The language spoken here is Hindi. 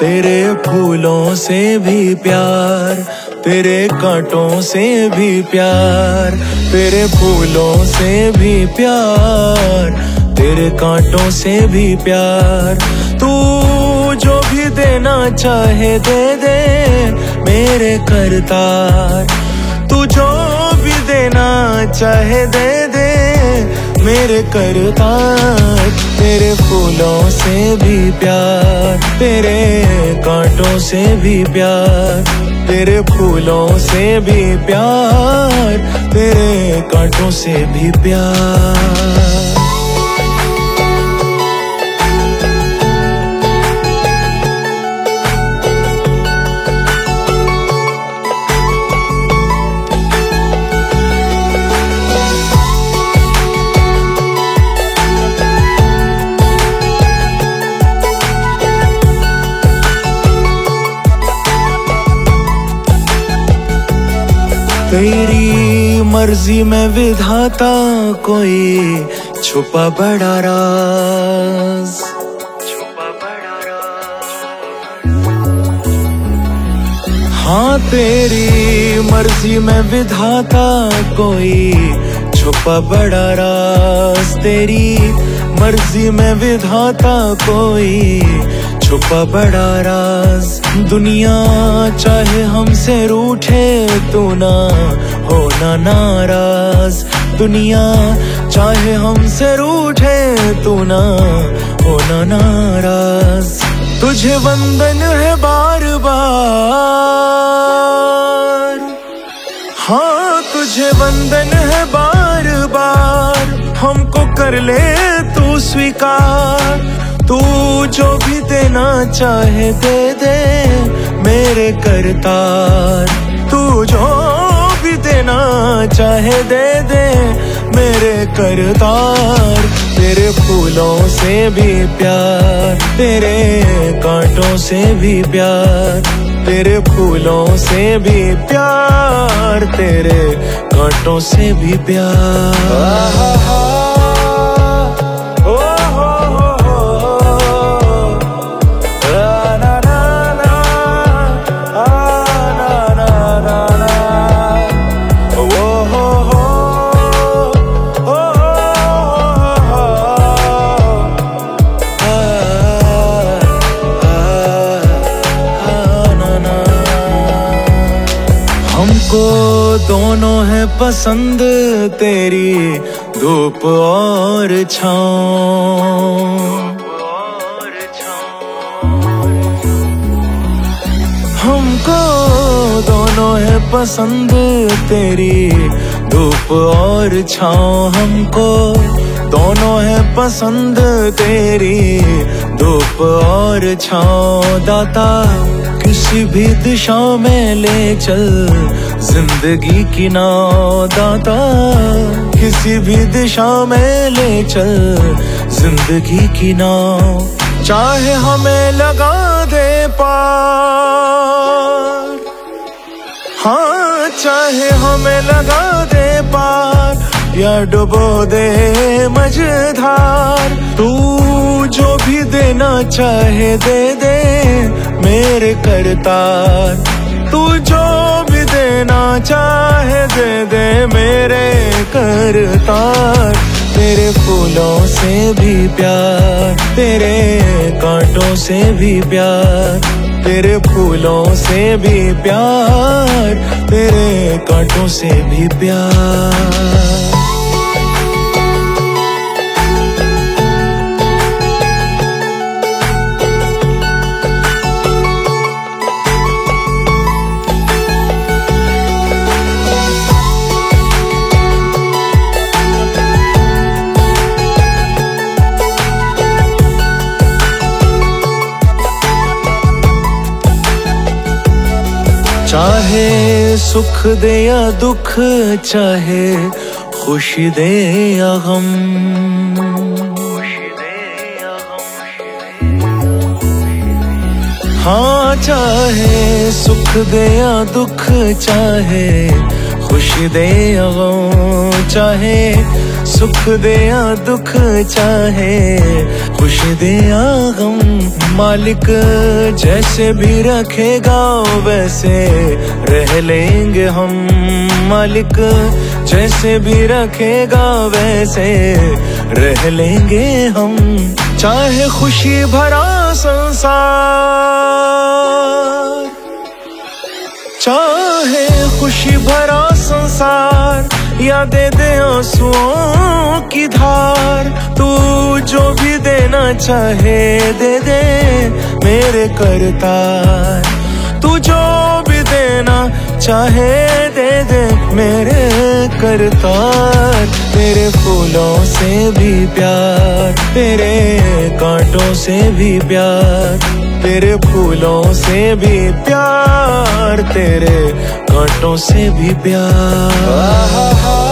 तेरे फूलों से भी प्यार, तेरे कांटों से भी प्यार, तेरे फूलों से भी प्यार, तेरे कांटों से भी प्यार। तू जो भी देना चाहे दे दे मेरे करतार। तू जो भी देना चाहे दे दे मेरे करता तेरे फूलों से भी प्यार, तेरे कांटों से भी प्यार, तेरे फूलों से भी प्यार, तेरे कांटों से भी प्यार। तेरी मर्ज़ी में विधाता कोई, छुपा बड़ा राज। बड़ा हाँ तेरी मर्ज़ी में विधाता कोई, छुपा बड़ा राज। तेरी मर्ज़ी में विधाता कोई, छुपा बड़ा राज दुनिया, चाहे हमसे रूठे तू ना होना नाराज़। दुनिया, चाहे हमसे रूठे तू ना होना नाराज़। तुझे वंदन है बार बार हाँ तुझे वंदन है बार बार हमको कर ले स्वीकार। तू जो भी देना चाहे दे दे, मेरे करतार। तू जो भी देना चाहे दे दे, मेरे करतार। तेरे फूलों से भी प्यार, तेरे कांटों से भी प्यार, तेरे फूलों से भी प्यार, तेरे कांटों से भी प्यार। हमको दोनों है पसंद, तेरी धूप और छाँव। हमको दोनों है पसंद, तेरी धूप और छाँव। हमको दोनों है पसंद, तेरी धूप और छाँव, दाता, किसी भी दिशा में ले चल। ज़िंदगी की नाव, दाता, किसी भी दिशा में ले चल। ज़िंदगी की नाव, चाहे हमें लगा दे पार। हाँ चाहे हमें लगा दे पार। या डुबो दे मझधार, तू जो भी देना चाहे दे दे मेरे करतार। तू जो भी देना चाहे दे दे मेरे करतार। तेरे फूलों से भी प्यार, तेरे कांटों से भी प्यार, तेरे फूलों से भी प्यार, तेरे कांटों से भी प्यार। चाहे सुख दे या दुख, चाहे खुशी दे या गम। हाँ चाहे सुख दे या दुख, चाहे खुशी दे या गम, चाहे सुख दे या दुख चाहे। खुश दे या गम मालिक, जैसे भी रखेगा वैसे। रह लेंगे हम मालिक, जैसे भी रखेगा वैसे। रह लेंगे हम, चाहे खुशी भरा संसार। चाहे खुशी भरा संसार। या दे दे आंसुओं की धार। तू जो भी देना चाहे दे दे मेरे करतार। तू जो भी देना चाहे दे दे मेरे करतार। तेरे फूलों से भी प्यार, तेरे कांटों से भी प्यार, तेरे फूलों से भी प्यार, तेरे कांटों से भी प्यार।